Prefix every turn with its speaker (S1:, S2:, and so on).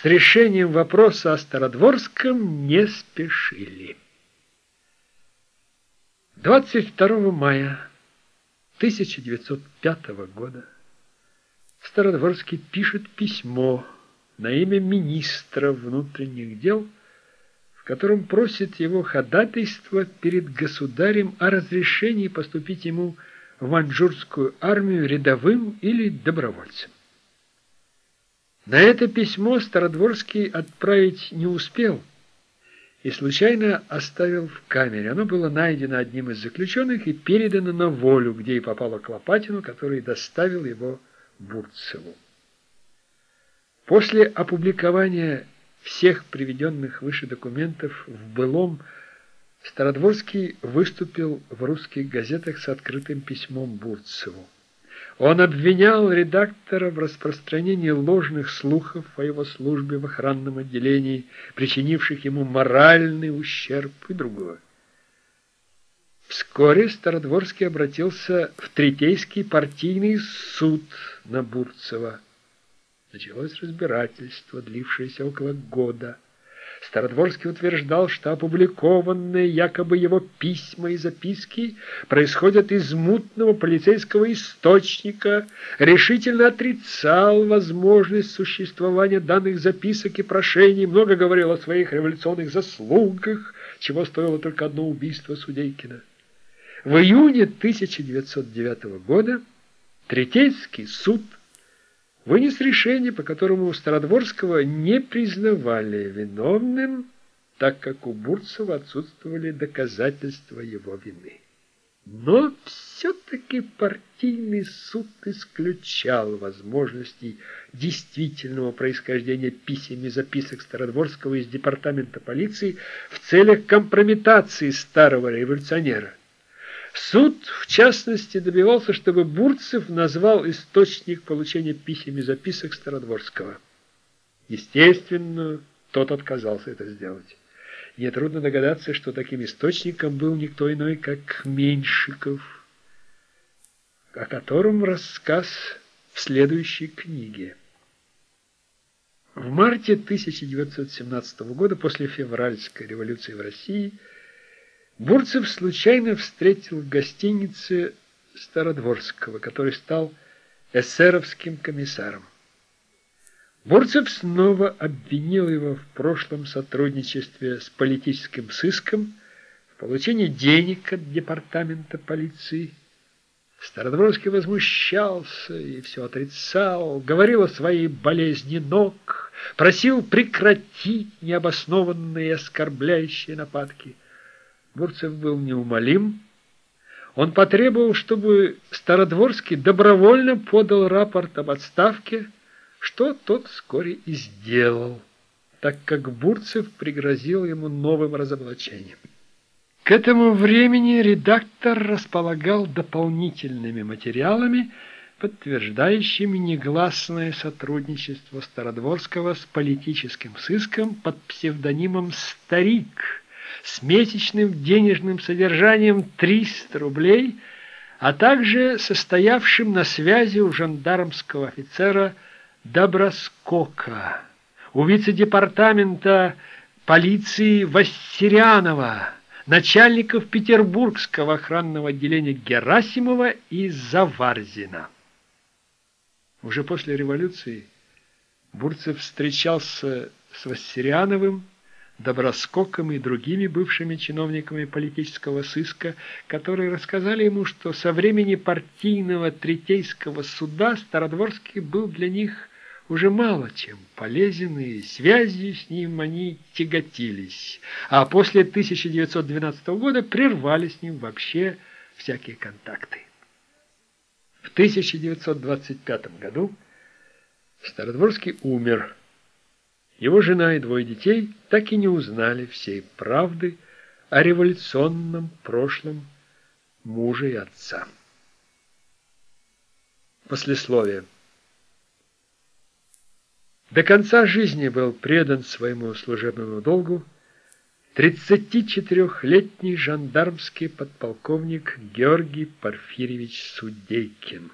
S1: с решением вопроса о Стародворском не спешили. 22 мая 1905 года Стародворский пишет письмо на имя министра внутренних дел, в котором просит его ходатайство перед государем о разрешении поступить ему в маньчжурскую армию рядовым или добровольцем. На это письмо Стародворский отправить не успел и случайно оставил в камере. Оно было найдено одним из заключенных и передано на волю, где и попало к Лопатину, который доставил его Бурцеву. После опубликования всех приведенных выше документов в былом Стародворский выступил в русских газетах с открытым письмом Бурцеву. Он обвинял редактора в распространении ложных слухов о его службе в охранном отделении, причинивших ему моральный ущерб и другое. Вскоре Стародворский обратился в Третейский партийный суд на Бурцева. Началось разбирательство, длившееся около года. Стародворский утверждал, что опубликованные якобы его письма и записки происходят из мутного полицейского источника, решительно отрицал возможность существования данных записок и прошений, много говорил о своих революционных заслугах, чего стоило только одно убийство Судейкина. В июне 1909 года Третейский суд вынес решение, по которому Стародворского не признавали виновным, так как у Бурцева отсутствовали доказательства его вины. Но все-таки партийный суд исключал возможности действительного происхождения писем и записок Стародворского из департамента полиции в целях компрометации старого революционера. Суд, в частности, добивался, чтобы Бурцев назвал источник получения писем и записок Стародворского. Естественно, тот отказался это сделать. Нетрудно догадаться, что таким источником был никто иной, как Меньшиков, о котором рассказ в следующей книге. В марте 1917 года, после февральской революции в России, Бурцев случайно встретил в гостинице Стародворского, который стал эсеровским комиссаром. Бурцев снова обвинил его в прошлом сотрудничестве с политическим сыском, в получении денег от департамента полиции. Стародворский возмущался и все отрицал, говорил о своей болезни ног, просил прекратить необоснованные оскорбляющие нападки. Бурцев был неумолим. Он потребовал, чтобы Стародворский добровольно подал рапорт об отставке, что тот вскоре и сделал, так как Бурцев пригрозил ему новым разоблачением. К этому времени редактор располагал дополнительными материалами, подтверждающими негласное сотрудничество Стародворского с политическим сыском под псевдонимом «Старик», с месячным денежным содержанием 300 рублей, а также состоявшим на связи у жандармского офицера Доброскока, у вице-департамента полиции Вассерянова, начальников Петербургского охранного отделения Герасимова и Заварзина. Уже после революции Бурцев встречался с Вассеряновым, Доброскоком и другими бывшими чиновниками политического сыска, которые рассказали ему, что со времени партийного третейского суда Стародворский был для них уже мало чем полезен, и связью с ним они тяготились, а после 1912 года прервали с ним вообще всякие контакты. В 1925 году Стародворский умер, его жена и двое детей так и не узнали всей правды о революционном прошлом мужа и отца. Послесловие. До конца жизни был предан своему служебному долгу 34-летний жандармский подполковник Георгий Порфирьевич Судейкин.